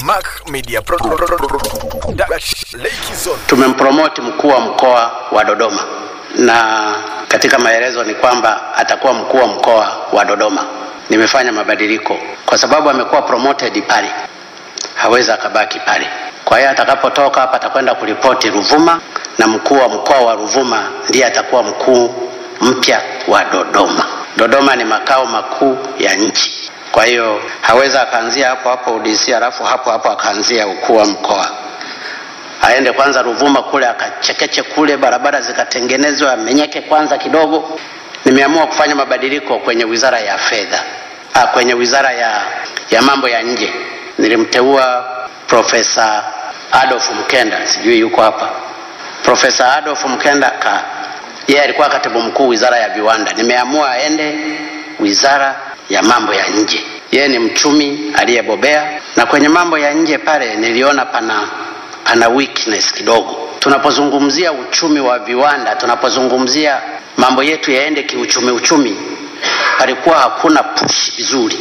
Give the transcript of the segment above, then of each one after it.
Mac Media Pro Lake Zone. Tumempromoti mkuu wa mkoa wa Dodoma na katika maelezo ni kwamba atakuwa mkuu wa mkoa wa Dodoma. Nimefanya mabadiliko kwa sababu amekuwa promoted pale, hawezi akabaki pale. Kwa hiyo atakapotoka hapa atakwenda kuripoti Ruvuma, na mkuu wa mkoa wa Ruvuma ndiye atakuwa mkuu mpya wa Dodoma. Dodoma ni makao makuu ya nchi, kwa hiyo haweza akaanzia hapo hapo UDC alafu hapo hapo akaanzia ukuu wa mkoa aende kwanza Ruvuma kule akachekeche kule, barabara zikatengenezwa, amenyeke kwanza kidogo. Nimeamua kufanya mabadiliko kwenye wizara ya fedha, ah, kwenye wizara ya, ya mambo ya nje. Nilimteua Profesa Adolf Mkenda, sijui yuko hapa. Profesa Adolf Mkenda ka yeye alikuwa katibu mkuu wizara ya viwanda. Nimeamua aende wizara ya mambo ya nje. Yeye ni mchumi aliyebobea, na kwenye mambo ya nje pale niliona pana pana weakness kidogo. Tunapozungumzia uchumi wa viwanda, tunapozungumzia mambo yetu yaende kiuchumi uchumi, palikuwa hakuna push vizuri.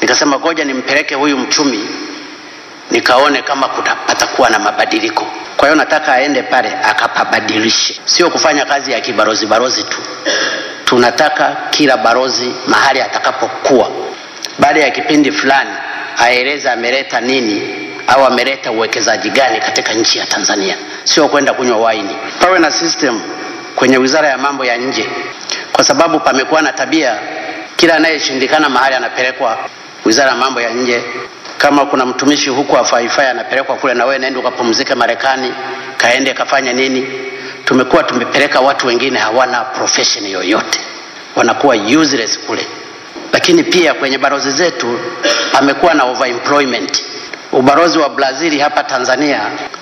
Nikasema ngoja nimpeleke huyu mchumi nikaone kama kuta, patakuwa na mabadiliko. Kwa hiyo nataka aende pale akapabadilishe, sio kufanya kazi ya kibarozi barozi tu. Tunataka kila barozi mahali atakapokuwa, baada ya kipindi fulani aeleze ameleta nini au ameleta uwekezaji gani katika nchi ya Tanzania, sio kwenda kunywa waini. Pawe na system kwenye wizara ya mambo ya nje, kwa sababu pamekuwa na tabia, kila anayeshindikana mahali anapelekwa wizara ya mambo ya nje. Kama kuna mtumishi huku afaifai anapelekwa kule, na wewe nenda ukapumzike Marekani, kaende kafanya nini. Tumekuwa tumepeleka watu wengine hawana profession yoyote, wanakuwa useless kule. Lakini pia kwenye barozi zetu pamekuwa na overemployment. Ubalozi wa Brazil hapa Tanzania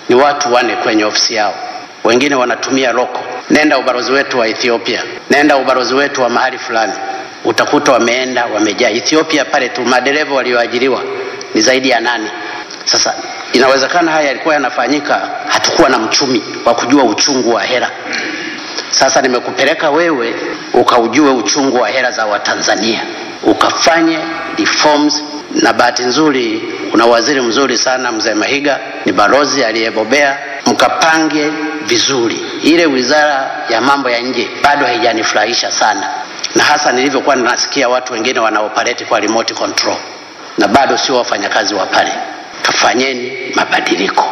ni watu wane kwenye ofisi yao, wengine wanatumia loko. Nenda ubalozi wetu wa Ethiopia, nenda ubalozi wetu wa mahali fulani, utakuta wameenda wamejaa. Ethiopia pale tu madereva walioajiriwa ni zaidi ya nane. Sasa inawezekana haya yalikuwa yanafanyika, hatukuwa na mchumi wa kujua uchungu wa hela. Sasa nimekupeleka wewe ukaujue uchungu wa hela za Watanzania, ukafanye reforms na bahati nzuri kuna waziri mzuri sana mzee Mahiga, ni balozi aliyebobea. Mkapange vizuri. Ile wizara ya mambo ya nje bado haijanifurahisha sana, na hasa nilivyokuwa ninasikia watu wengine wanaopareti kwa remote control, na bado sio wafanyakazi wa pale. Tufanyeni mabadiliko,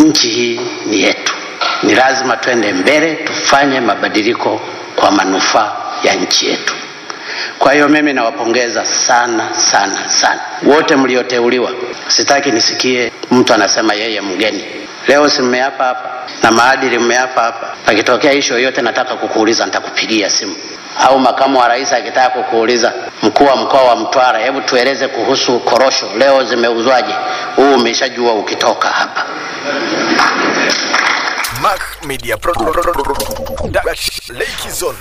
nchi hii ni yetu, ni lazima twende mbele, tufanye mabadiliko kwa manufaa ya nchi yetu. Kwa hiyo mimi nawapongeza sana sana sana wote mlioteuliwa. Sitaki nisikie mtu anasema yeye mgeni. Leo si mmeapa hapa na maadili mmeapa hapa, pakitokea ishu yoyote nataka kukuuliza, nitakupigia simu. Au makamu wa rais akitaka kukuuliza, mkuu wa mkoa wa Mtwara, hebu tueleze kuhusu korosho leo zimeuzwaje? Huu umeshajua ukitoka hapa. Mac Media Pro Lake Zone.